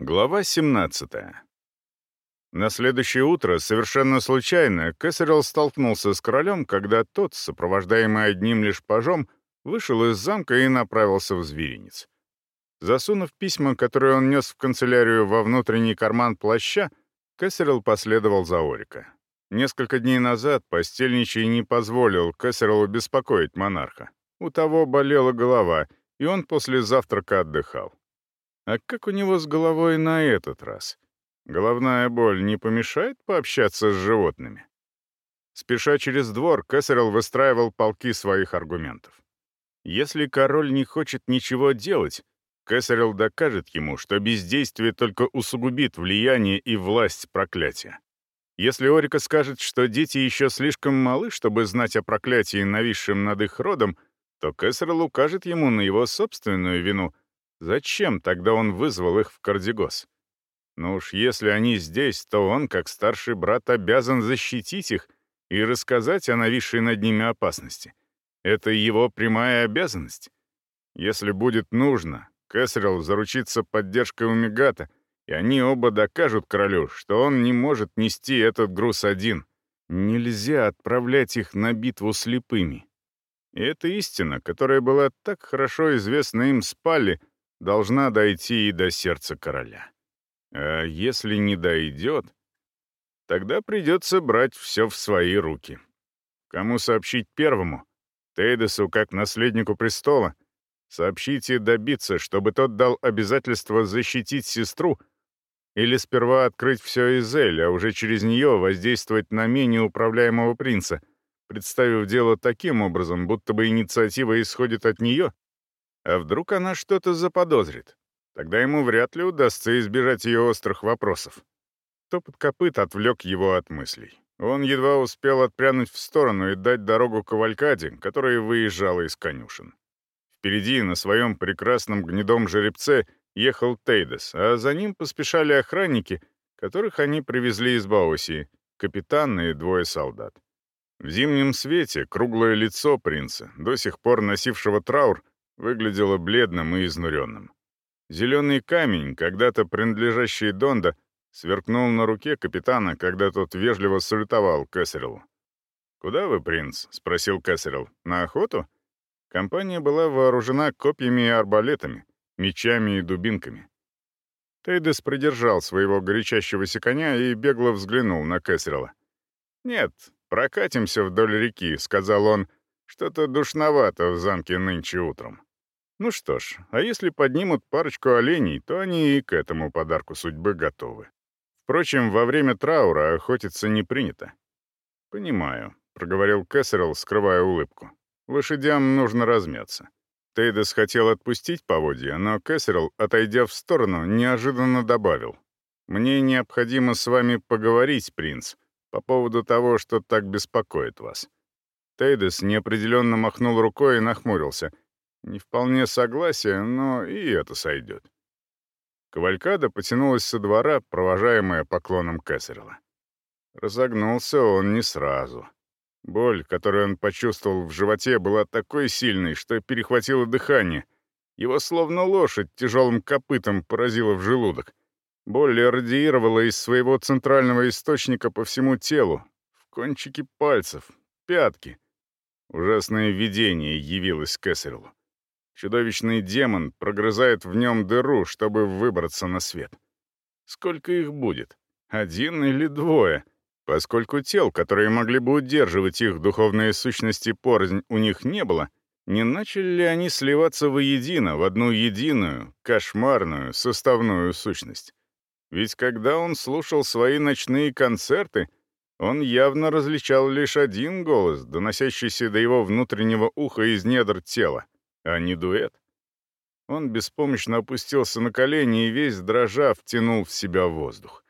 Глава 17. На следующее утро, совершенно случайно, Кэссерилл столкнулся с королем, когда тот, сопровождаемый одним лишь пажом, вышел из замка и направился в зверинец. Засунув письма, которые он нес в канцелярию во внутренний карман плаща, Кэссерилл последовал за Орика. Несколько дней назад постельничий не позволил Кэссериллу беспокоить монарха. У того болела голова, и он после завтрака отдыхал. А как у него с головой на этот раз? Головная боль не помешает пообщаться с животными? Спеша через двор, Кэссерилл выстраивал полки своих аргументов. Если король не хочет ничего делать, Кэссерилл докажет ему, что бездействие только усугубит влияние и власть проклятия. Если Орика скажет, что дети еще слишком малы, чтобы знать о проклятии, нависшем над их родом, то Кэссерилл укажет ему на его собственную вину — Зачем тогда он вызвал их в Кардигос? Ну уж если они здесь, то он, как старший брат, обязан защитить их и рассказать о нависшей над ними опасности. Это его прямая обязанность. Если будет нужно, Кэссерилл заручится поддержкой у Мегата, и они оба докажут королю, что он не может нести этот груз один. Нельзя отправлять их на битву слепыми. И это истина, которая была так хорошо известна им с Палли, должна дойти и до сердца короля. А если не дойдет, тогда придется брать все в свои руки. Кому сообщить первому? Тейдесу как наследнику престола? Сообщить и добиться, чтобы тот дал обязательство защитить сестру? Или сперва открыть все из Эль, а уже через нее воздействовать на менее управляемого принца, представив дело таким образом, будто бы инициатива исходит от нее, а вдруг она что-то заподозрит? Тогда ему вряд ли удастся избежать ее острых вопросов. Топот копыт отвлек его от мыслей. Он едва успел отпрянуть в сторону и дать дорогу кавалькаде, которая выезжала из конюшен. Впереди, на своем прекрасном гнедом жеребце, ехал Тейдес, а за ним поспешали охранники, которых они привезли из Баосии, капитан и двое солдат. В зимнем свете круглое лицо принца, до сих пор носившего траур, выглядело бледным и изнуренным. Зеленый камень, когда-то принадлежащий Донда, сверкнул на руке капитана, когда тот вежливо салютовал Кэссериллу. «Куда вы, принц?» — спросил Кэссерилл. «На охоту?» Компания была вооружена копьями и арбалетами, мечами и дубинками. Тейдес придержал своего горячащегося коня и бегло взглянул на Кэссерилла. «Нет, прокатимся вдоль реки», — сказал он. «Что-то душновато в замке нынче утром». Ну что ж, а если поднимут парочку оленей, то они и к этому подарку судьбы готовы. Впрочем, во время траура охотиться не принято. «Понимаю», — проговорил Кэссерилл, скрывая улыбку. «Лошадям нужно размяться». Тейдес хотел отпустить поводья, но Кэссерилл, отойдя в сторону, неожиданно добавил. «Мне необходимо с вами поговорить, принц, по поводу того, что так беспокоит вас». Тейдес неопределенно махнул рукой и нахмурился — не вполне согласие, но и это сойдет. Кавалькада потянулась со двора, провожаемая поклоном Кэссерла. Разогнулся он не сразу. Боль, которую он почувствовал в животе, была такой сильной, что перехватило дыхание. Его словно лошадь тяжелым копытом поразила в желудок. Боль радиировала из своего центрального источника по всему телу, в кончики пальцев, пятки. Ужасное видение явилось Кэссерлу. Чудовищный демон прогрызает в нем дыру, чтобы выбраться на свет. Сколько их будет? Один или двое? Поскольку тел, которые могли бы удерживать их духовные сущности порознь, у них не было, не начали ли они сливаться воедино, в одну единую, кошмарную, составную сущность? Ведь когда он слушал свои ночные концерты, он явно различал лишь один голос, доносящийся до его внутреннего уха из недр тела — а не дуэт. Он беспомощно опустился на колени и весь дрожа втянул в себя воздух.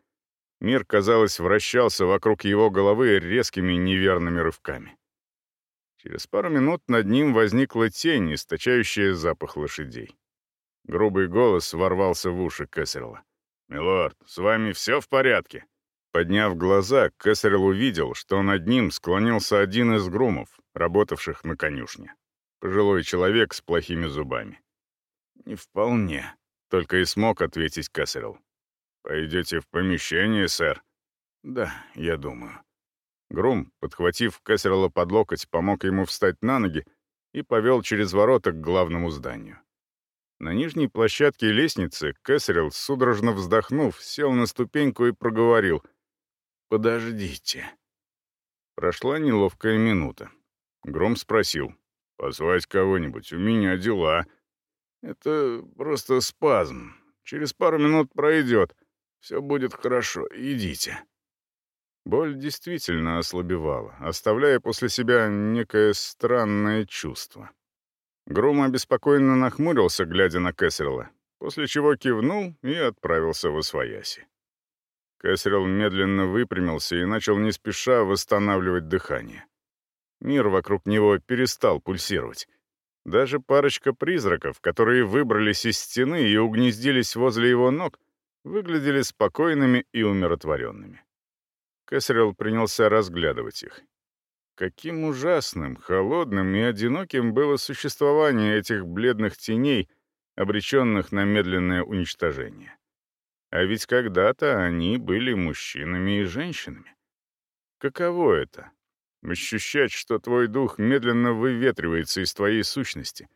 Мир, казалось, вращался вокруг его головы резкими неверными рывками. Через пару минут над ним возникла тень, источающая запах лошадей. Грубый голос ворвался в уши Кэссерла. «Милорд, с вами все в порядке?» Подняв глаза, Кэссерл увидел, что над ним склонился один из грумов, работавших на конюшне. Пожилой человек с плохими зубами. «Не вполне», — только и смог ответить Кассерл. «Пойдете в помещение, сэр?» «Да, я думаю». Грум, подхватив Кэссерла под локоть, помог ему встать на ноги и повел через ворота к главному зданию. На нижней площадке лестницы Кэссерилл, судорожно вздохнув, сел на ступеньку и проговорил «Подождите». Прошла неловкая минута. Гром спросил «Позвать кого-нибудь? У меня дела». «Это просто спазм. Через пару минут пройдет. Все будет хорошо. Идите». Боль действительно ослабевала, оставляя после себя некое странное чувство. Грум обеспокоенно нахмурился, глядя на Кэссерла, после чего кивнул и отправился в Освояси. Кэссерл медленно выпрямился и начал не спеша восстанавливать дыхание. Мир вокруг него перестал пульсировать. Даже парочка призраков, которые выбрались из стены и угнездились возле его ног, выглядели спокойными и умиротворенными. Кэссерилл принялся разглядывать их. Каким ужасным, холодным и одиноким было существование этих бледных теней, обреченных на медленное уничтожение. А ведь когда-то они были мужчинами и женщинами. Каково это — ощущать, что твой дух медленно выветривается из твоей сущности,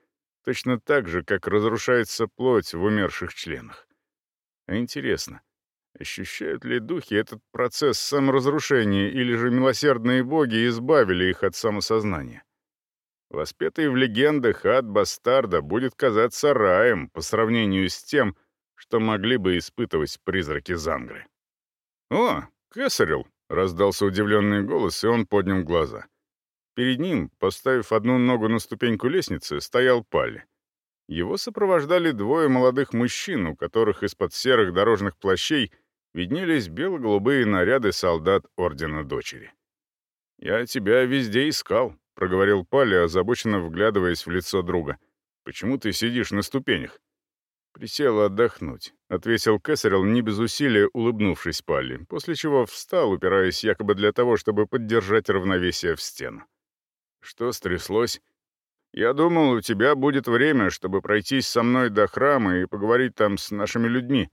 точно так же, как разрушается плоть в умерших членах? А интересно — Ощущают ли духи этот процесс саморазрушения, или же милосердные боги избавили их от самосознания? Воспетый в легендах ад бастарда будет казаться раем по сравнению с тем, что могли бы испытывать призраки Зангры. «О, Кесарел!» — раздался удивленный голос, и он поднял глаза. Перед ним, поставив одну ногу на ступеньку лестницы, стоял Палли. Его сопровождали двое молодых мужчин, у которых из-под серых дорожных плащей — виднелись бело-голубые наряды солдат Ордена Дочери. «Я тебя везде искал», — проговорил Пали, озабоченно вглядываясь в лицо друга. «Почему ты сидишь на ступенях?» «Присел отдохнуть», — ответил Кесарел, не без усилия улыбнувшись Палли, после чего встал, упираясь якобы для того, чтобы поддержать равновесие в стену. «Что стряслось?» «Я думал, у тебя будет время, чтобы пройтись со мной до храма и поговорить там с нашими людьми»,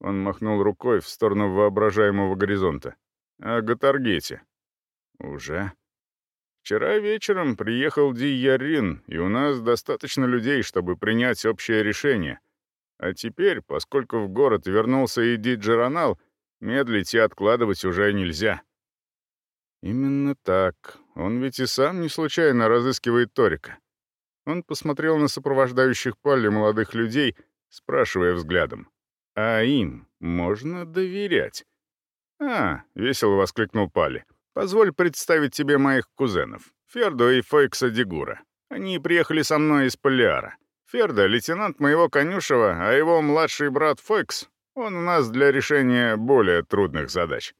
он махнул рукой в сторону воображаемого горизонта. «О Гатаргете». «Уже?» «Вчера вечером приехал Ди Ярин, и у нас достаточно людей, чтобы принять общее решение. А теперь, поскольку в город вернулся и Ди Джеронал, медлить и откладывать уже нельзя». «Именно так. Он ведь и сам не случайно разыскивает Торика». Он посмотрел на сопровождающих Палли молодых людей, спрашивая взглядом. А им можно доверять. «А», — весело воскликнул Пали, — «позволь представить тебе моих кузенов, Фердо и Фойкса Дегура. Они приехали со мной из Полиара. Фердо — лейтенант моего конюшева, а его младший брат Фойкс, он у нас для решения более трудных задач.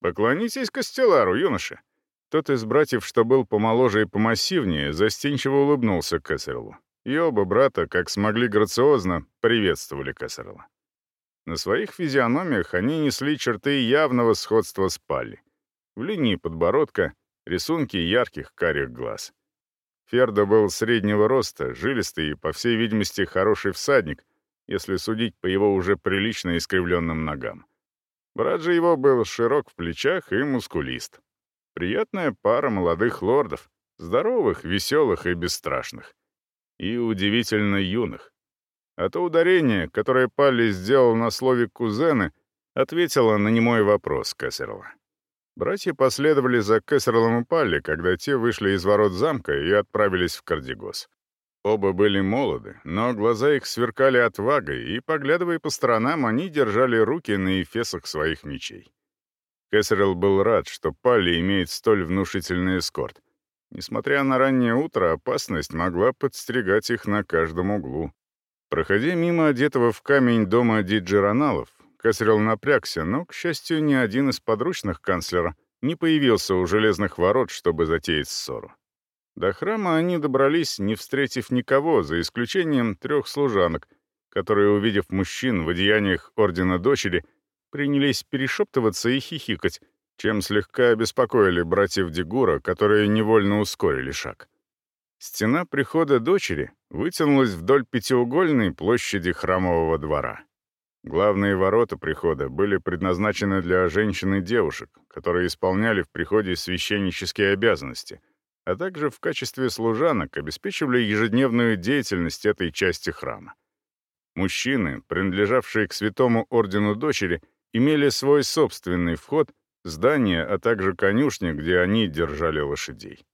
Поклонитесь Костелару, юноша». Тот из братьев, что был помоложе и помассивнее, застенчиво улыбнулся Кэссерлу. И оба брата, как смогли грациозно, приветствовали Кэссерла. На своих физиономиях они несли черты явного сходства с Палли. В линии подбородка — рисунки ярких карих глаз. Фердо был среднего роста, жилистый и, по всей видимости, хороший всадник, если судить по его уже прилично искривленным ногам. Брат же его был широк в плечах и мускулист. Приятная пара молодых лордов, здоровых, веселых и бесстрашных. И удивительно юных. А то ударение, которое Палли сделал на слове «кузены», ответило на немой вопрос Кессерла. Братья последовали за Кессерлом и Палли, когда те вышли из ворот замка и отправились в Кардигос. Оба были молоды, но глаза их сверкали отвагой, и, поглядывая по сторонам, они держали руки на эфесах своих мечей. Кессерл был рад, что Палли имеет столь внушительный эскорт. Несмотря на раннее утро, опасность могла подстерегать их на каждом углу. Проходя мимо одетого в камень дома диджероналов, Кесарел напрягся, но, к счастью, ни один из подручных канцлера не появился у железных ворот, чтобы затеять ссору. До храма они добрались, не встретив никого, за исключением трех служанок, которые, увидев мужчин в одеяниях Ордена Дочери, принялись перешептываться и хихикать, чем слегка обеспокоили братьев Дегура, которые невольно ускорили шаг. Стена прихода дочери вытянулась вдоль пятиугольной площади храмового двора. Главные ворота прихода были предназначены для женщин и девушек, которые исполняли в приходе священнические обязанности, а также в качестве служанок обеспечивали ежедневную деятельность этой части храма. Мужчины, принадлежавшие к святому ордену дочери, имели свой собственный вход, здание, а также конюшни, где они держали лошадей.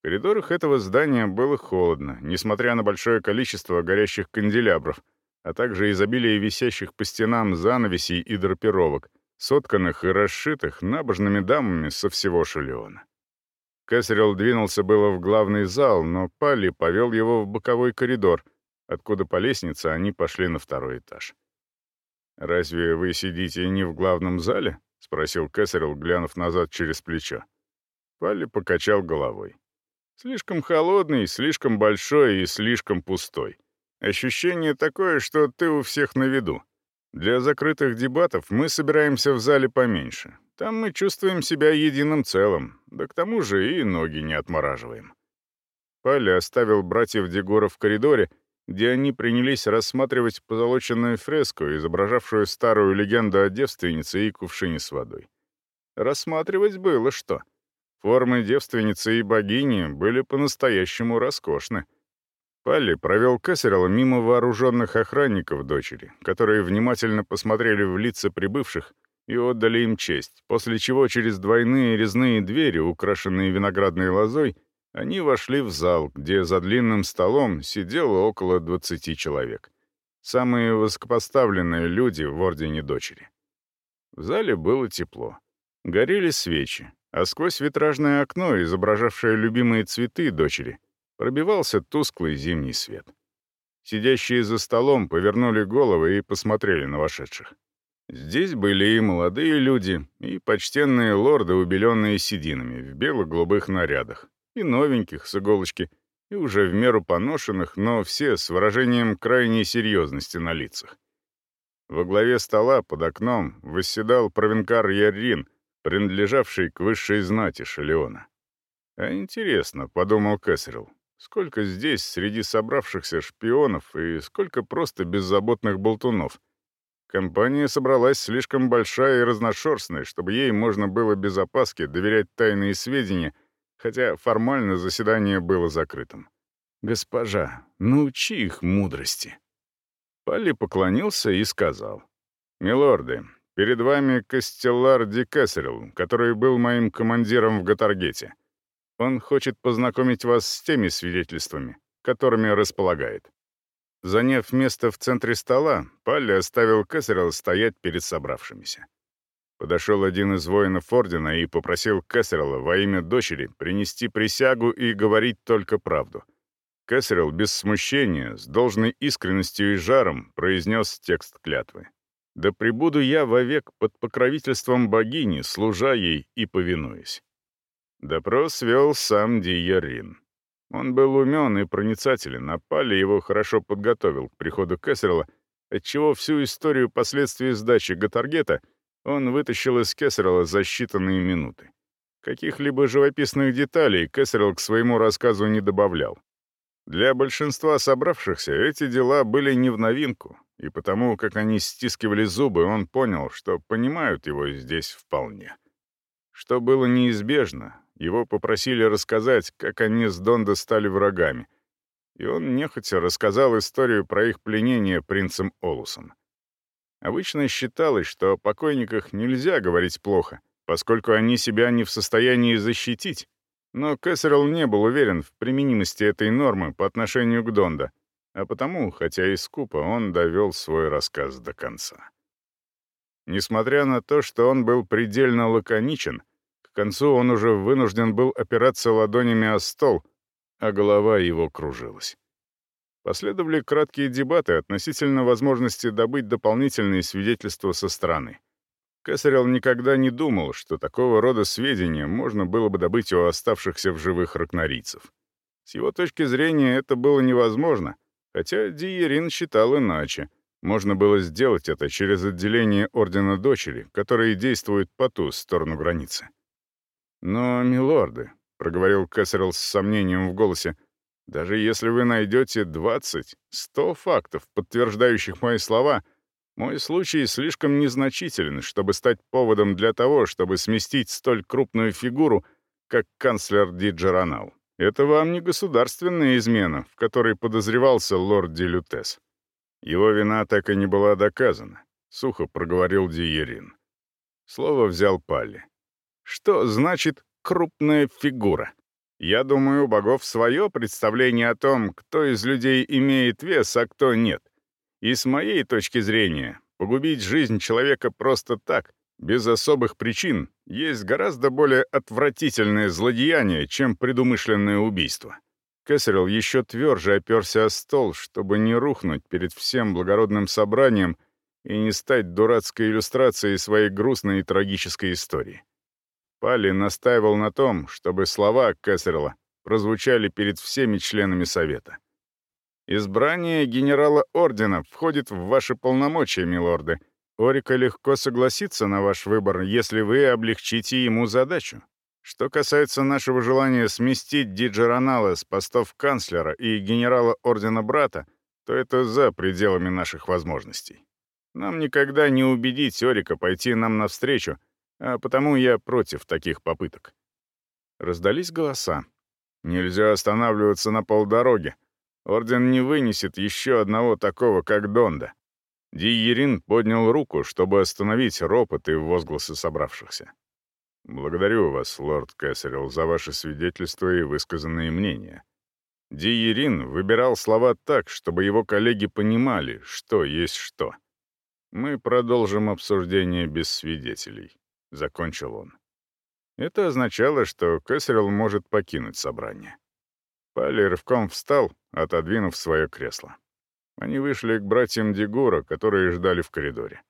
В коридорах этого здания было холодно, несмотря на большое количество горящих канделябров — а также изобилие висящих по стенам занавесей и драпировок, сотканных и расшитых набожными дамами со всего Шелеона. Кесарел двинулся было в главный зал, но Палли повел его в боковой коридор, откуда по лестнице они пошли на второй этаж. «Разве вы сидите не в главном зале?» — спросил Кесарел, глянув назад через плечо. Палли покачал головой. «Слишком холодный, слишком большой и слишком пустой. Ощущение такое, что ты у всех на виду. Для закрытых дебатов мы собираемся в зале поменьше. Там мы чувствуем себя единым целым, да к тому же и ноги не отмораживаем. Паля оставил братьев Дегора в коридоре, где они принялись рассматривать позолоченную фреску, изображавшую старую легенду о девственнице и кувшине с водой. Рассматривать было что. Формы девственницы и богини были по-настоящему роскошны — Палли провел Кессерла мимо вооруженных охранников дочери, которые внимательно посмотрели в лица прибывших и отдали им честь, после чего через двойные резные двери, украшенные виноградной лозой, они вошли в зал, где за длинным столом сидело около 20 человек. Самые высокопоставленные люди в Ордене Дочери. В зале было тепло. Горели свечи, а сквозь витражное окно, изображавшее любимые цветы дочери, пробивался тусклый зимний свет. Сидящие за столом повернули головы и посмотрели на вошедших. Здесь были и молодые люди, и почтенные лорды, убеленные сединами, в бело-голубых нарядах, и новеньких с иголочки, и уже в меру поношенных, но все с выражением крайней серьезности на лицах. Во главе стола под окном восседал провинкар Яррин, принадлежавший к высшей знати Шелеона. «А интересно», — подумал Кэссерилл, Сколько здесь среди собравшихся шпионов и сколько просто беззаботных болтунов. Компания собралась слишком большая и разношерстная, чтобы ей можно было без опаски доверять тайные сведения, хотя формально заседание было закрытым. «Госпожа, научи их мудрости». Палли поклонился и сказал. «Милорды, перед вами Костеллар Ди Кессерилл, который был моим командиром в Гатаргете. Он хочет познакомить вас с теми свидетельствами, которыми располагает». Заняв место в центре стола, Палли оставил Кессерла стоять перед собравшимися. Подошел один из воинов Ордена и попросил Кессерла во имя дочери принести присягу и говорить только правду. Кессерл без смущения, с должной искренностью и жаром произнес текст клятвы. «Да пребуду я вовек под покровительством богини, служа ей и повинуясь». Допрос вел сам Диерин. Он был умен и проницателен, а Палли его хорошо подготовил к приходу Кессерла, отчего всю историю последствий сдачи Гатаргета он вытащил из Кессерла за считанные минуты. Каких-либо живописных деталей Кессерл к своему рассказу не добавлял. Для большинства собравшихся эти дела были не в новинку, и потому, как они стискивали зубы, он понял, что понимают его здесь вполне. Что было неизбежно, его попросили рассказать, как они с Дондо стали врагами. И он нехотя рассказал историю про их пленение принцем Олусом. Обычно считалось, что о покойниках нельзя говорить плохо, поскольку они себя не в состоянии защитить. Но Кэссерилл не был уверен в применимости этой нормы по отношению к Дондо, а потому, хотя и скупо, он довел свой рассказ до конца. Несмотря на то, что он был предельно лаконичен, концу он уже вынужден был опираться ладонями о стол, а голова его кружилась. Последовали краткие дебаты относительно возможности добыть дополнительные свидетельства со стороны. Кесарел никогда не думал, что такого рода сведения можно было бы добыть у оставшихся в живых ракнорийцев. С его точки зрения это было невозможно, хотя Диерин считал иначе. Можно было сделать это через отделение Ордена Дочери, которые действуют по ту сторону границы. «Но, милорды», — проговорил Кэссерилл с сомнением в голосе, «даже если вы найдете 20, 100 фактов, подтверждающих мои слова, Мой случай слишком незначителен, чтобы стать поводом для того, чтобы сместить столь крупную фигуру, как канцлер Ди Джеронал. Это вам не государственная измена, в которой подозревался лорд Ди Лютес. Его вина так и не была доказана, — сухо проговорил Диерин. Слово взял Палли. Что значит «крупная фигура»? Я думаю, у богов свое представление о том, кто из людей имеет вес, а кто нет. И с моей точки зрения, погубить жизнь человека просто так, без особых причин, есть гораздо более отвратительное злодеяние, чем предумышленное убийство. Кесарел еще тверже оперся о стол, чтобы не рухнуть перед всем благородным собранием и не стать дурацкой иллюстрацией своей грустной и трагической истории. Пали настаивал на том, чтобы слова Кесарела прозвучали перед всеми членами Совета. «Избрание генерала Ордена входит в ваши полномочия, милорды. Орика легко согласится на ваш выбор, если вы облегчите ему задачу. Что касается нашего желания сместить Диджеронала с постов канцлера и генерала Ордена Брата, то это за пределами наших возможностей. Нам никогда не убедить Орика пойти нам навстречу, а потому я против таких попыток. Раздались голоса. Нельзя останавливаться на полдороге. Орден не вынесет еще одного такого, как Донда. Диерин поднял руку, чтобы остановить ропот и возгласы собравшихся. «Благодарю вас, лорд Кэссерилл, за ваше свидетельство и высказанные мнения. Диерин выбирал слова так, чтобы его коллеги понимали, что есть что. Мы продолжим обсуждение без свидетелей. — закончил он. Это означало, что Кэссерилл может покинуть собрание. Пали рывком встал, отодвинув свое кресло. Они вышли к братьям Дегура, которые ждали в коридоре.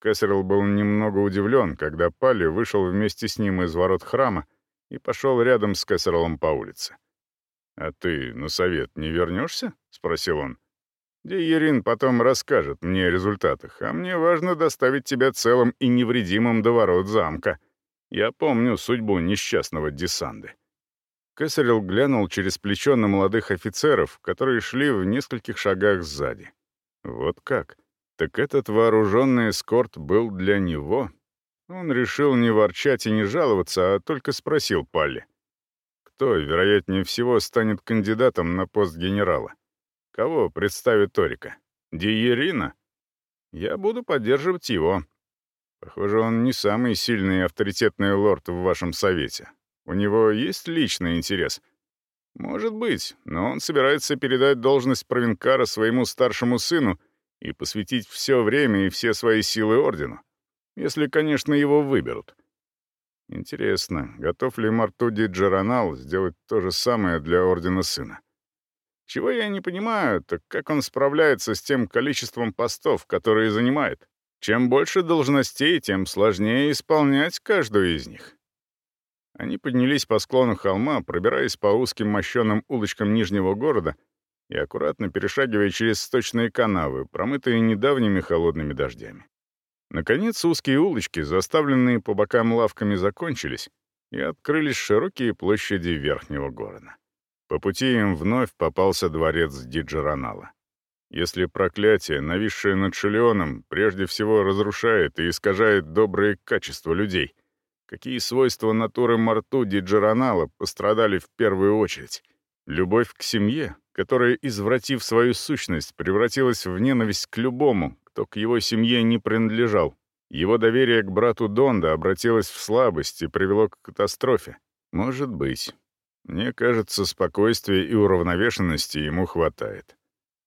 Кэссерилл был немного удивлен, когда Пали вышел вместе с ним из ворот храма и пошел рядом с Кэссериллом по улице. «А ты на совет не вернешься?» — спросил он. Диерин потом расскажет мне о результатах, а мне важно доставить тебя целым и невредимым до ворот замка. Я помню судьбу несчастного Десанды». Кесарел глянул через плечо на молодых офицеров, которые шли в нескольких шагах сзади. Вот как? Так этот вооруженный эскорт был для него? Он решил не ворчать и не жаловаться, а только спросил Палли. Кто, вероятнее всего, станет кандидатом на пост генерала? Кого представит Торика? Диерина? Я буду поддерживать его. Похоже, он не самый сильный и авторитетный лорд в вашем совете. У него есть личный интерес. Может быть, но он собирается передать должность провинкара своему старшему сыну и посвятить все время и все свои силы ордену. Если, конечно, его выберут. Интересно, готов ли Мартуди Джеронал сделать то же самое для ордена сына? Чего я не понимаю, так как он справляется с тем количеством постов, которые занимает. Чем больше должностей, тем сложнее исполнять каждую из них. Они поднялись по склону холма, пробираясь по узким мощеным улочкам Нижнего города и аккуратно перешагивая через сточные канавы, промытые недавними холодными дождями. Наконец узкие улочки, заставленные по бокам лавками, закончились, и открылись широкие площади верхнего города. По пути им вновь попался дворец Диджеронала. Если проклятие, нависшее над Шелеоном, прежде всего разрушает и искажает добрые качества людей, какие свойства натуры Марту Диджеронала пострадали в первую очередь? Любовь к семье, которая, извратив свою сущность, превратилась в ненависть к любому, кто к его семье не принадлежал. Его доверие к брату Донда обратилось в слабость и привело к катастрофе. Может быть. Мне кажется, спокойствия и уравновешенности ему хватает.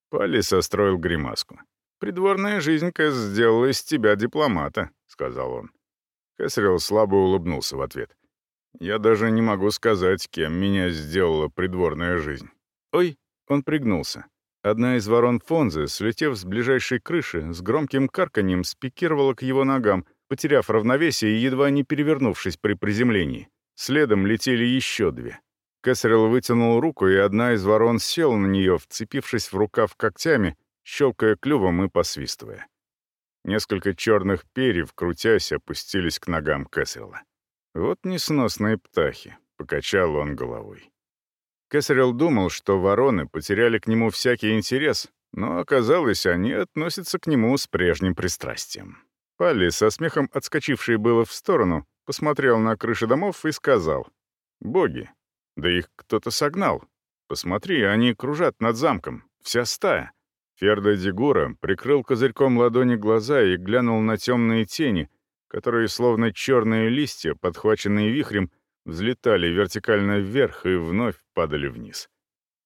Палли состроил гримаску. «Придворная жизнь, Кэс, сделала из тебя дипломата», — сказал он. Кэсрилл слабо улыбнулся в ответ. «Я даже не могу сказать, кем меня сделала придворная жизнь». «Ой!» — он пригнулся. Одна из ворон Фонзы, слетев с ближайшей крыши, с громким карканьем спикировала к его ногам, потеряв равновесие и едва не перевернувшись при приземлении. Следом летели еще две. Кесарел вытянул руку, и одна из ворон села на нее, вцепившись в рукав когтями, щелкая клювом и посвистывая. Несколько черных перьев, крутясь, опустились к ногам Кесарела. «Вот несносные птахи», — покачал он головой. Кесарел думал, что вороны потеряли к нему всякий интерес, Но оказалось, они относятся к нему с прежним пристрастием. Палли, со смехом отскочивший было в сторону, посмотрел на крыши домов и сказал. «Боги, да их кто-то согнал. Посмотри, они кружат над замком, вся стая». Фердо Дигура прикрыл козырьком ладони глаза и глянул на темные тени, которые, словно черные листья, подхваченные вихрем, взлетали вертикально вверх и вновь падали вниз.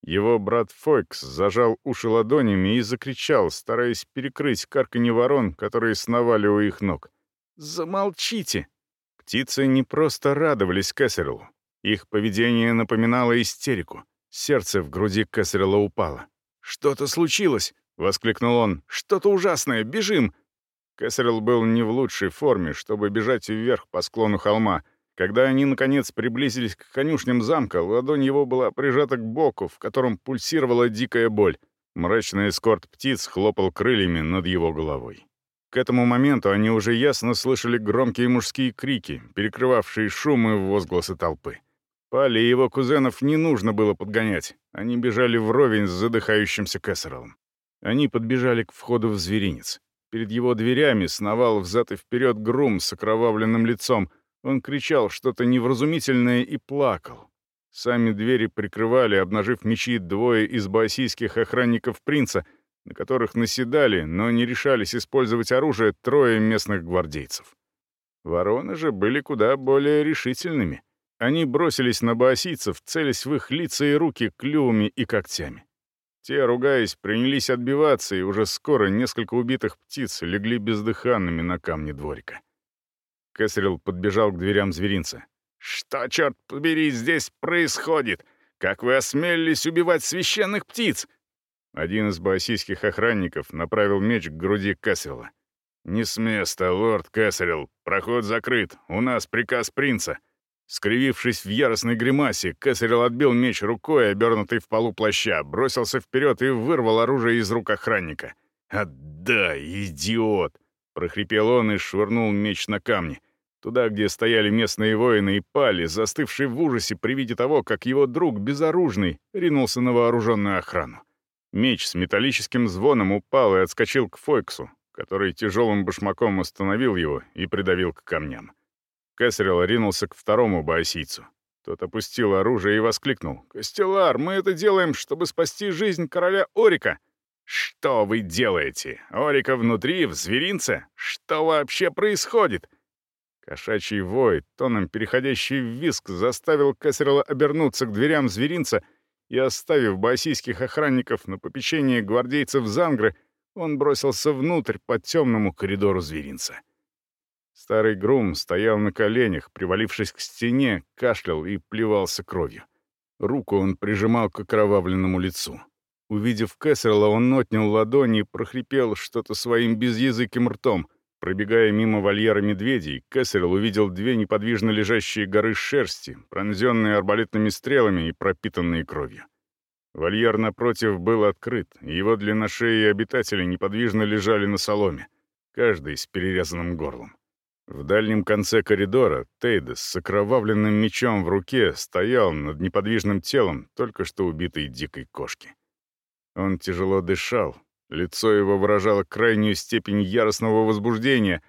Его брат Фойкс зажал уши ладонями и закричал, стараясь перекрыть карканье ворон, которые сновали у их ног. «Замолчите!» Птицы не просто радовались Кэссерлу. Их поведение напоминало истерику. Сердце в груди Кэссерла упало. «Что-то случилось!» — воскликнул он. «Что-то ужасное! Бежим!» Кэссерилл был не в лучшей форме, чтобы бежать вверх по склону холма. Когда они, наконец, приблизились к конюшням замка, ладонь его была прижата к боку, в котором пульсировала дикая боль. Мрачный эскорт птиц хлопал крыльями над его головой. К этому моменту они уже ясно слышали громкие мужские крики, перекрывавшие шумы и возгласы толпы. Пали и его кузенов не нужно было подгонять. Они бежали вровень с задыхающимся Кэссеролом. Они подбежали к входу в зверинец. Перед его дверями сновал взад и вперед грум с окровавленным лицом. Он кричал что-то невразумительное и плакал. Сами двери прикрывали, обнажив мечи, двое из боосийских охранников принца, на которых наседали, но не решались использовать оружие трое местных гвардейцев. Вороны же были куда более решительными. Они бросились на боосийцев, целясь в их лица и руки клювами и когтями. Те, ругаясь, принялись отбиваться, и уже скоро несколько убитых птиц легли бездыханными на камне дворика. Кэссерилл подбежал к дверям зверинца. «Что, черт побери, здесь происходит? Как вы осмелились убивать священных птиц?» Один из боосийских охранников направил меч к груди Кэссерилла. «Не с места, лорд Кэссерилл. Проход закрыт. У нас приказ принца. Скривившись в яростной гримасе, Кесарел отбил меч рукой, обернутый в полу плаща, бросился вперед и вырвал оружие из рук охранника. «Отдай, идиот!» — прохрипел он и швырнул меч на камни. Туда, где стояли местные воины и пали, застывшие в ужасе при виде того, как его друг, безоружный, ринулся на вооруженную охрану. Меч с металлическим звоном упал и отскочил к Фойксу, который тяжелым башмаком остановил его и придавил к камням. Кесарел ринулся к второму боосийцу. Тот опустил оружие и воскликнул. «Костелар, мы это делаем, чтобы спасти жизнь короля Орика!» «Что вы делаете? Орика внутри, в зверинце? Что вообще происходит?» Кошачий вой, тоном переходящий в виск, заставил Кесарела обернуться к дверям зверинца и, оставив боосийских охранников на попечение гвардейцев Зангры, он бросился внутрь по темному коридору зверинца. Старый грум стоял на коленях, привалившись к стене, кашлял и плевался кровью. Руку он прижимал к окровавленному лицу. Увидев Кэссерла, он отнял ладони и прохрипел что-то своим безязыким ртом. Пробегая мимо вольера медведей, Кэссерл увидел две неподвижно лежащие горы шерсти, пронзенные арбалетными стрелами и пропитанные кровью. Вольер напротив был открыт, его длинношеи обитатели неподвижно лежали на соломе, каждый с перерезанным горлом. В дальнем конце коридора Тейдес с окровавленным мечом в руке стоял над неподвижным телом только что убитой дикой кошки. Он тяжело дышал, лицо его выражало крайнюю степень яростного возбуждения,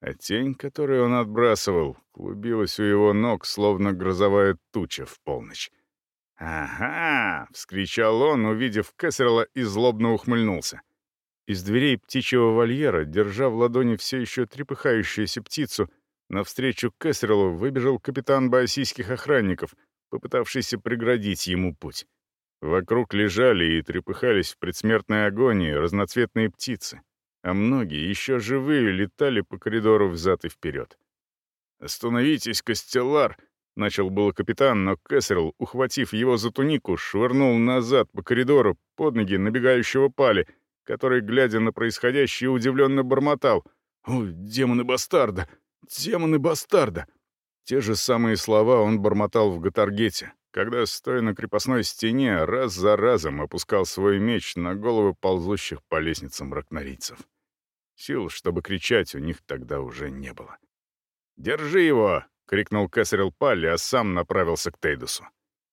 а тень, которую он отбрасывал, клубилась у его ног, словно грозовая туча в полночь. «Ага!» — вскричал он, увидев Кэссерла, и злобно ухмыльнулся. Из дверей птичьего вольера, держа в ладони все еще трепыхающуюся птицу, навстречу Кэссерлу выбежал капитан боосийских охранников, попытавшийся преградить ему путь. Вокруг лежали и трепыхались в предсмертной агонии разноцветные птицы, а многие, еще живые, летали по коридору взад и вперед. «Остановитесь, Костеллар!» — начал было капитан, но Кэссерл, ухватив его за тунику, швырнул назад по коридору под ноги набегающего пали — который, глядя на происходящее, удивленно бормотал. «Ой, демоны бастарда! Демоны бастарда!» Те же самые слова он бормотал в Гатаргете, когда, стоя на крепостной стене, раз за разом опускал свой меч на головы ползущих по лестницам ракнорийцев. Сил, чтобы кричать, у них тогда уже не было. «Держи его!» — крикнул Кесарел Палли, а сам направился к Тейдусу.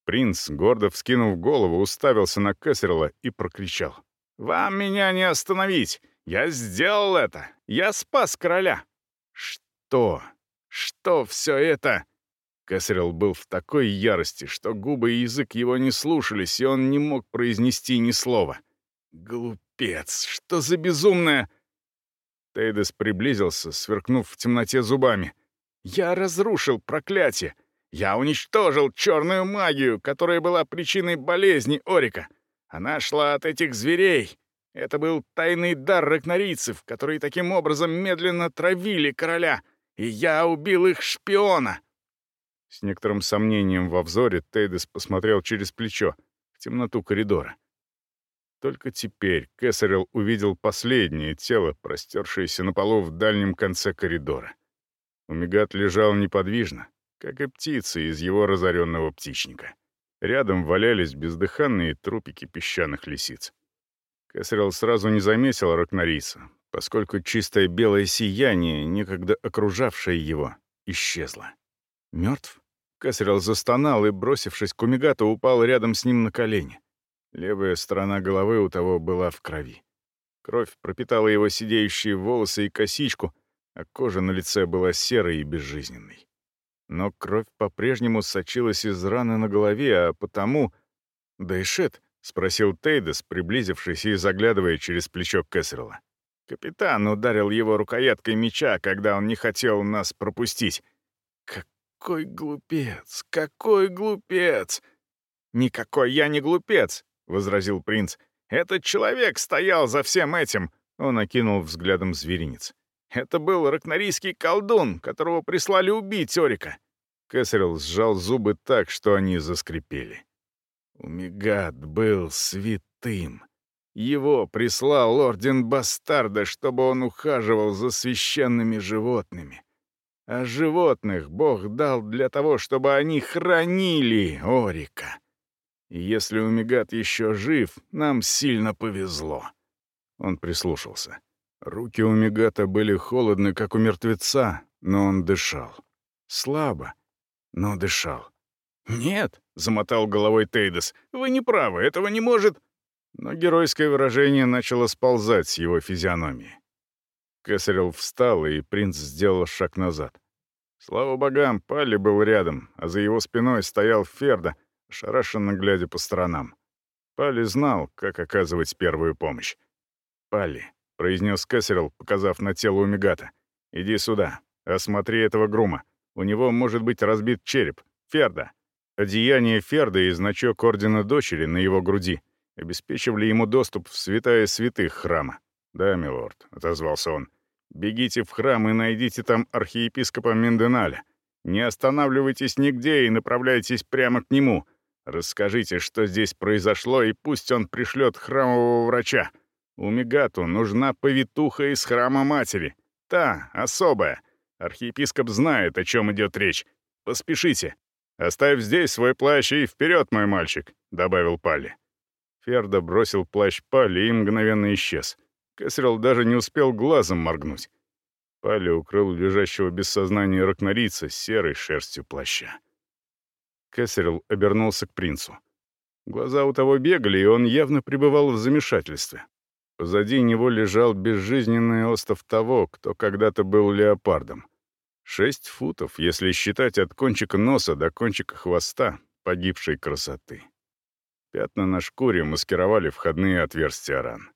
Принц, гордо вскинув голову, уставился на Кесарела и прокричал. «Вам меня не остановить! Я сделал это! Я спас короля!» «Что? Что все это?» Кесарел был в такой ярости, что губы и язык его не слушались, и он не мог произнести ни слова. «Глупец! Что за безумное...» Тейдес приблизился, сверкнув в темноте зубами. «Я разрушил проклятие! Я уничтожил черную магию, которая была причиной болезни Орика! Она шла от этих зверей! Это был тайный дар ракнорийцев, которые таким образом медленно травили короля, и я убил их шпиона!» С некоторым сомнением во взоре Тейдес посмотрел через плечо, в темноту коридора. Только теперь Кесарел увидел последнее тело, простершееся на полу в дальнем конце коридора. Умигат лежал неподвижно, как и птицы из его разоренного птичника. Рядом валялись бездыханные трупики песчаных лисиц. Кесарел сразу не заметил Ракнариса, поскольку чистое белое сияние, некогда окружавшее его, исчезло. Мертв? Кесарел застонал и, бросившись к Умигату, упал рядом с ним на колени. Левая сторона головы у того была в крови. Кровь пропитала его сидеющие волосы и косичку, а кожа на лице была серой и безжизненной. Но кровь по-прежнему сочилась из раны на голове, а потому... «Дайшет?» — спросил Тейдес, приблизившись и заглядывая через плечо Кэссерла. «Капитан ударил его рукояткой меча, когда он не хотел нас пропустить. Какой глупец! Какой глупец!» «Никакой я не глупец!» — возразил принц. «Этот человек стоял за всем этим!» — он окинул взглядом зверинец. «Это был ракнорийский колдун, которого прислали убить Орика!» Кесарел сжал зубы так, что они заскрипели. Умигат был святым. Его прислал орден Бастарда, чтобы он ухаживал за священными животными. А животных Бог дал для того, чтобы они хранили Орика. И если Умигат еще жив, нам сильно повезло. Он прислушался. Руки у Мегата были холодны, как у мертвеца, но он дышал. Слабо, но дышал. «Нет», — замотал головой Тейдес, — «вы не правы, этого не может...» Но геройское выражение начало сползать с его физиономии. Кесарел встал, и принц сделал шаг назад. Слава богам, Палли был рядом, а за его спиной стоял Ферда, ошарашенно глядя по сторонам. Палли знал, как оказывать первую помощь. «Палли», — произнес Кесарел, показав на тело Умигата, — «иди сюда, осмотри этого грума. У него может быть разбит череп. Ферда». Одеяние Ферда и значок Ордена Дочери на его груди обеспечивали ему доступ в святая святых храма. «Да, милорд», — отозвался он, — «бегите в храм и найдите там архиепископа Менденаля. Не останавливайтесь нигде и направляйтесь прямо к нему. Расскажите, что здесь произошло, и пусть он пришлет храмового врача. У Мегату нужна повитуха из храма матери. Та, особая. Архиепископ знает, о чем идет речь. Поспешите. Оставь здесь свой плащ и вперед, мой мальчик», — добавил Палли. Ферда бросил плащ Палли и мгновенно исчез. Кэссерилл даже не успел глазом моргнуть. Палли укрыл лежащего без сознания ракнорийца серой шерстью плаща. Кэссерилл обернулся к принцу. Глаза у того бегали, и он явно пребывал в замешательстве. Позади него лежал безжизненный остов того, кто когда-то был леопардом. Шесть футов, если считать от кончика носа до кончика хвоста погибшей красоты. Пятна на шкуре маскировали входные отверстия ран.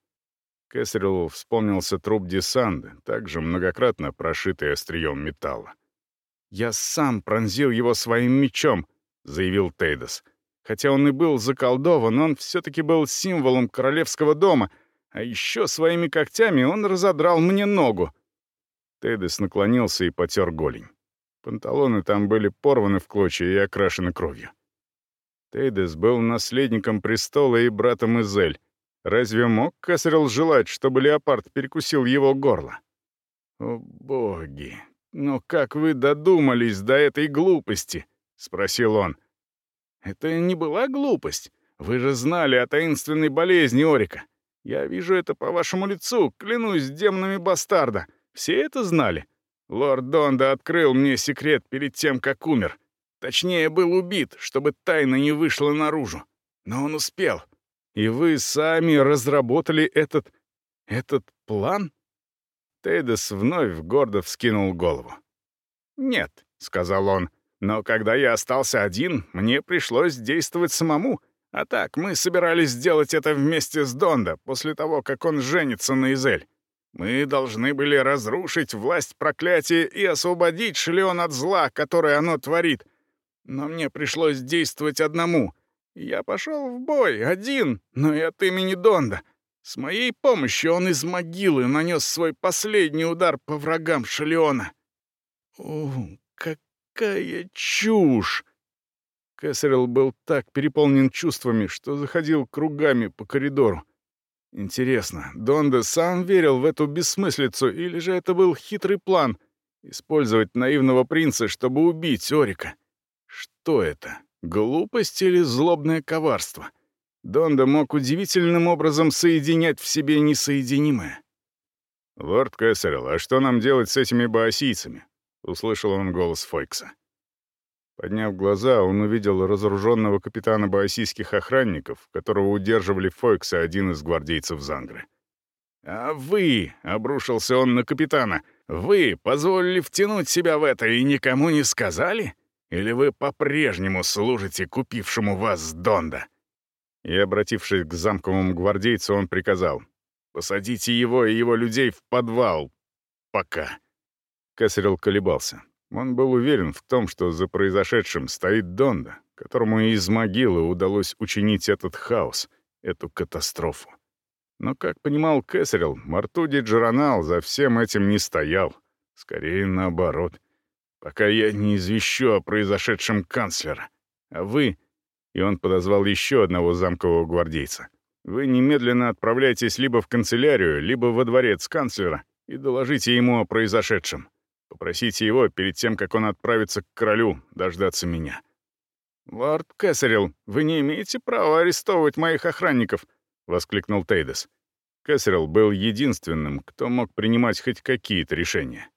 Кэссериллу вспомнился труп Десанды, также многократно прошитый острием металла. «Я сам пронзил его своим мечом», — заявил Тейдос. «Хотя он и был заколдован, он все-таки был символом королевского дома, а еще своими когтями он разодрал мне ногу». Тейдос наклонился и потер голень. Панталоны там были порваны в клочья и окрашены кровью. Тейдес был наследником престола и братом Изель. Разве мог Кесарел желать, чтобы леопард перекусил его горло? «О, боги! Но как вы додумались до этой глупости?» — спросил он. «Это не была глупость. Вы же знали о таинственной болезни Орика. Я вижу это по вашему лицу, клянусь демонами бастарда. Все это знали. Лорд Донда открыл мне секрет перед тем, как умер. Точнее, был убит, чтобы тайна не вышла наружу. Но он успел. И вы сами разработали этот... этот план?» Тейдес вновь гордо вскинул голову. «Нет», — сказал он, — «но когда я остался один, мне пришлось действовать самому. А так, мы собирались сделать это вместе с Дондо, после того, как он женится на Изель. Мы должны были разрушить власть проклятия и освободить Шлеон от зла, которое оно творит. Но мне пришлось действовать одному. Я пошел в бой, один, но и от имени Донда. С моей помощью он из могилы нанес свой последний удар по врагам Шалеона. О, какая чушь! Кэссерилл был так переполнен чувствами, что заходил кругами по коридору. Интересно, Донда сам верил в эту бессмыслицу, или же это был хитрый план — использовать наивного принца, чтобы убить Орика? Что это? Глупость или злобное коварство? Донда мог удивительным образом соединять в себе несоединимое. «Лорд Кэссерилл, а что нам делать с этими баосийцами?» — услышал он голос Фойкса. Подняв глаза, он увидел разоруженного капитана боосийских охранников, которого удерживали Фойкса один из гвардейцев Зангры. «А вы!» — обрушился он на капитана. «Вы позволили втянуть себя в это и никому не сказали? Или вы по-прежнему служите купившему вас Донда?» И, обратившись к замковому гвардейцу, он приказал. «Посадите его и его людей в подвал. Пока». Кесарел колебался. Он был уверен в том, что за произошедшим стоит Донда, которому из могилы удалось учинить этот хаос, эту катастрофу. Но, как понимал Кесарел, Мартуди Джаранал за всем этим не стоял. Скорее наоборот. Пока я не извещу о произошедшем канцлера. А вы... И он подозвал еще одного замкового гвардейца. Вы немедленно отправляйтесь либо в канцелярию, либо во дворец канцлера и доложите ему о произошедшем. Попросите его, перед тем, как он отправится к королю, дождаться меня. «Лорд Кэссерилл, вы не имеете права арестовывать моих охранников», — воскликнул Тейдес. Кэссерилл был единственным, кто мог принимать хоть какие-то решения.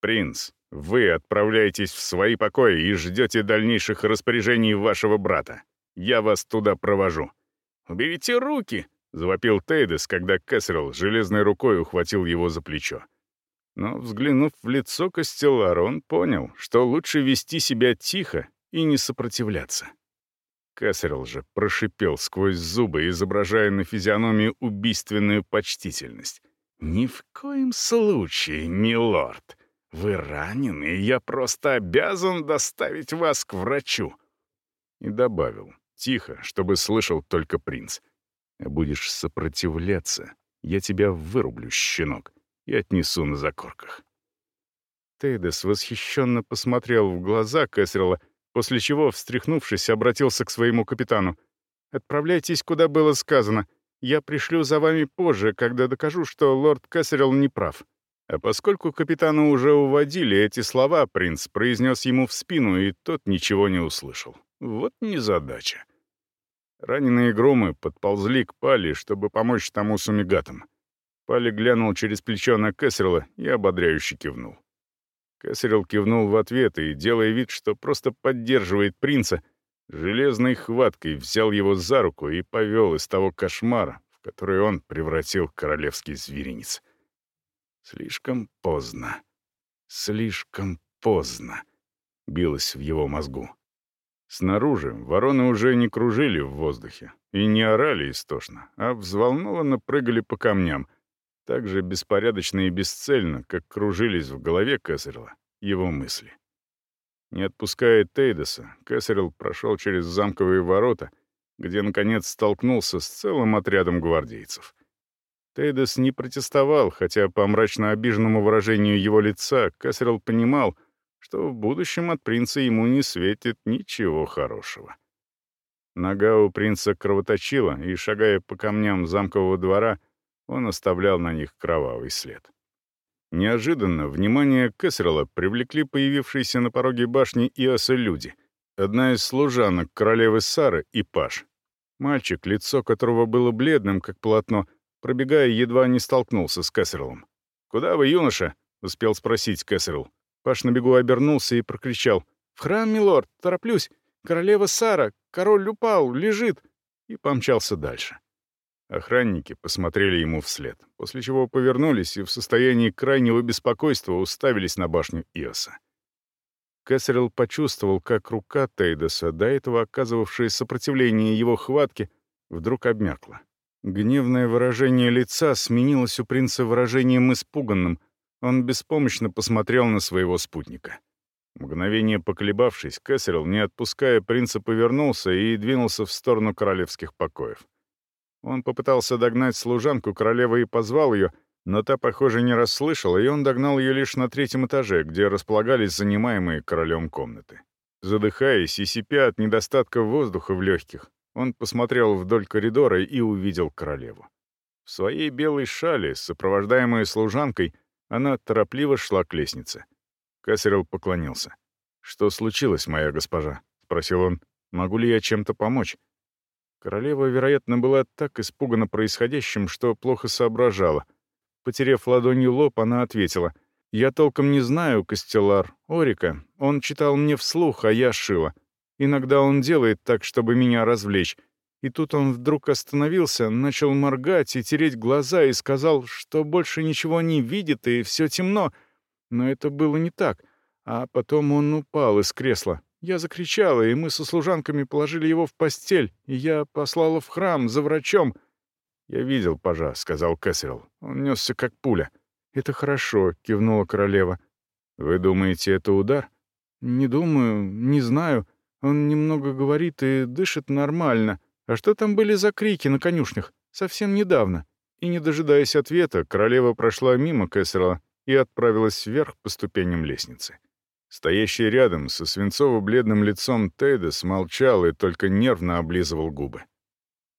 «Принц, вы отправляетесь в свои покои и ждете дальнейших распоряжений вашего брата. Я вас туда провожу». «Уберите руки!» — завопил Тейдес, когда Кэссерилл железной рукой ухватил его за плечо. Но, взглянув в лицо Костелара, он понял, что лучше вести себя тихо и не сопротивляться. Кассерл же прошипел сквозь зубы, изображая на физиономии убийственную почтительность. «Ни в коем случае, милорд. Вы ранены, и я просто обязан доставить вас к врачу». И добавил, тихо, чтобы слышал только принц. «А будешь сопротивляться, я тебя вырублю, щенок и отнесу на закорках». Тейдес восхищенно посмотрел в глаза Кэссерла, после чего, встряхнувшись, обратился к своему капитану. «Отправляйтесь, куда было сказано. Я пришлю за вами позже, когда докажу, что лорд Кэссерилл не прав». А поскольку капитана уже уводили, эти слова принц произнес ему в спину, и тот ничего не услышал. Вот незадача. Раненые громы подползли к Пали, чтобы помочь тому с умигатом. Пали глянул через плечо на Кэссерла и ободряюще кивнул. Кэссерилл кивнул в ответ и, делая вид, что просто поддерживает принца, железной хваткой взял его за руку и повел из того кошмара, в который он превратил королевский зверинец. Слишком поздно. Слишком поздно. Билось в его мозгу. Снаружи вороны уже не кружили в воздухе и не орали истошно, а взволнованно прыгали по камням — так же беспорядочно и бесцельно, как кружились в голове Кэссерла его мысли. Не отпуская Тейдеса, Кэссерилл прошел через замковые ворота, где, наконец, столкнулся с целым отрядом гвардейцев. Тейдес не протестовал, хотя по мрачно обиженному выражению его лица Кэссерилл понимал, что в будущем от принца ему не светит ничего хорошего. Нога у принца кровоточила, и, шагая по камням замкового двора, он оставлял на них кровавый след. Неожиданно внимание Кэссерла привлекли появившиеся на пороге башни Иоса люди. Одна из служанок королевы Сары и Паш. Мальчик, лицо которого было бледным, как полотно, пробегая, едва не столкнулся с Кэссерлом. «Куда вы, юноша?» — успел спросить Кэссерл. Паш на бегу обернулся и прокричал. «В храм, милорд, тороплюсь! Королева Сара, король упал, лежит!» И помчался дальше. Охранники посмотрели ему вслед, после чего повернулись и в состоянии крайнего беспокойства уставились на башню Иоса. Кэссерилл почувствовал, как рука Тейдоса, до этого оказывавшая сопротивление его хватке, вдруг обмякла. Гневное выражение лица сменилось у принца выражением испуганным. Он беспомощно посмотрел на своего спутника. Мгновение поколебавшись, Кэссерилл, не отпуская принца, повернулся и двинулся в сторону королевских покоев. Он попытался догнать служанку королевы и позвал ее, но та, похоже, не расслышала, и он догнал ее лишь на третьем этаже, где располагались занимаемые королем комнаты. Задыхаясь и сипя от недостатка воздуха в легких, он посмотрел вдоль коридора и увидел королеву. В своей белой шале, сопровождаемой служанкой, она торопливо шла к лестнице. Кассерилл поклонился. «Что случилось, моя госпожа?» — спросил он. «Могу ли я чем-то помочь?» Королева, вероятно, была так испугана происходящим, что плохо соображала. Потерев ладонью лоб, она ответила. «Я толком не знаю, Костелар, Орика. Он читал мне вслух, а я шила. Иногда он делает так, чтобы меня развлечь. И тут он вдруг остановился, начал моргать и тереть глаза и сказал, что больше ничего не видит и все темно. Но это было не так. А потом он упал из кресла. Я закричала, и мы со служанками положили его в постель, и я послала в храм за врачом. «Я видел пажа», — сказал Кэссерилл. «Он несся как пуля». «Это хорошо», — кивнула королева. «Вы думаете, это удар?» «Не думаю, не знаю. Он немного говорит и дышит нормально. А что там были за крики на конюшнях? Совсем недавно». И, не дожидаясь ответа, королева прошла мимо Кэссерла и отправилась вверх по ступеням лестницы. Стоящий рядом со свинцово-бледным лицом Тейдес молчал и только нервно облизывал губы.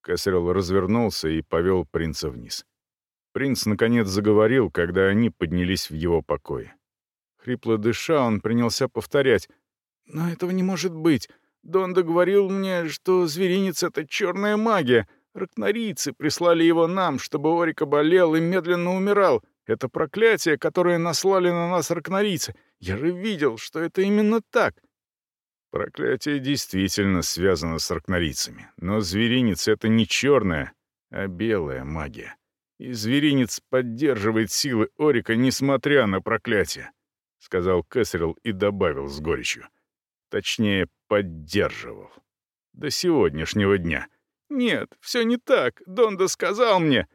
Кэссерилл развернулся и повел принца вниз. Принц, наконец, заговорил, когда они поднялись в его покое. Хрипло дыша, он принялся повторять. «Но этого не может быть. Донда говорил мне, что зверинец — это черная магия. Ракнорийцы прислали его нам, чтобы Орика болел и медленно умирал. Это проклятие, которое наслали на нас ракнорийцы. Я же видел, что это именно так. Проклятие действительно связано с ракнорицами, но зверинец — это не черная, а белая магия. И зверинец поддерживает силы Орика, несмотря на проклятие, — сказал Кэссерилл и добавил с горечью. Точнее, поддерживал. До сегодняшнего дня. «Нет, все не так. Донда сказал мне...»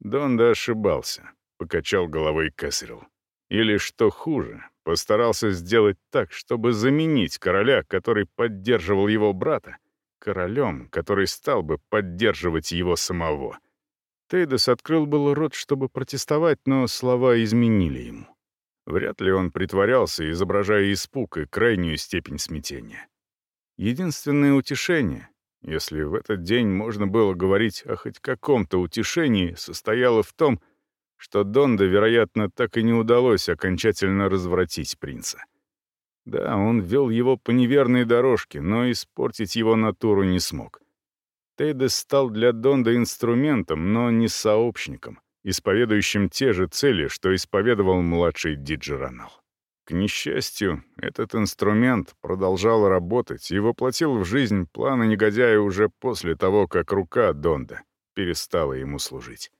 Донда ошибался, — покачал головой Кэссерилл. Или, что хуже, постарался сделать так, чтобы заменить короля, который поддерживал его брата, королем, который стал бы поддерживать его самого. Тейдос открыл был рот, чтобы протестовать, но слова изменили ему. Вряд ли он притворялся, изображая испуг и крайнюю степень смятения. Единственное утешение, если в этот день можно было говорить о хоть каком-то утешении, состояло в том, что Донда, вероятно, так и не удалось окончательно развратить принца. Да, он вел его по неверной дорожке, но испортить его натуру не смог. Тейдес стал для Донда инструментом, но не сообщником, исповедующим те же цели, что исповедовал младший Диджеранал. К несчастью, этот инструмент продолжал работать и воплотил в жизнь планы негодяя уже после того, как рука Донда перестала ему служить.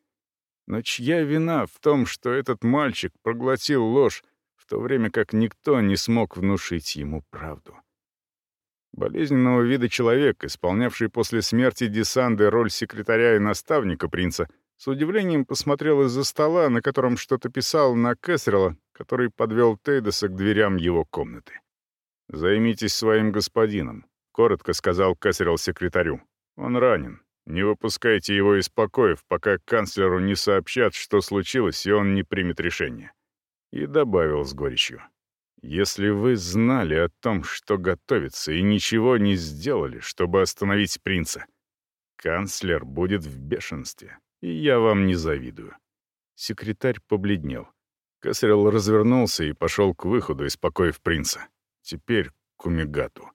Но чья вина в том, что этот мальчик проглотил ложь, в то время как никто не смог внушить ему правду? Болезненного вида человек, исполнявший после смерти Десанды роль секретаря и наставника принца, с удивлением посмотрел из-за стола, на котором что-то писал на Кэссерла, который подвел Тейдоса к дверям его комнаты. «Займитесь своим господином», — коротко сказал Кэссерл секретарю. «Он ранен. Не выпускайте его из покоев, пока канцлеру не сообщат, что случилось, и он не примет решение». И добавил с горечью. «Если вы знали о том, что готовится, и ничего не сделали, чтобы остановить принца, канцлер будет в бешенстве, и я вам не завидую». Секретарь побледнел. Кесарел развернулся и пошел к выходу из покоев принца. Теперь к Умигату.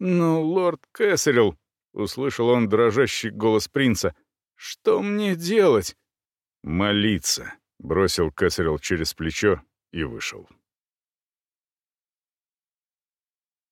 «Ну, лорд Кесарел», Услышал он дрожащий голос принца. «Что мне делать?» «Молиться», — бросил Кесарел через плечо и вышел.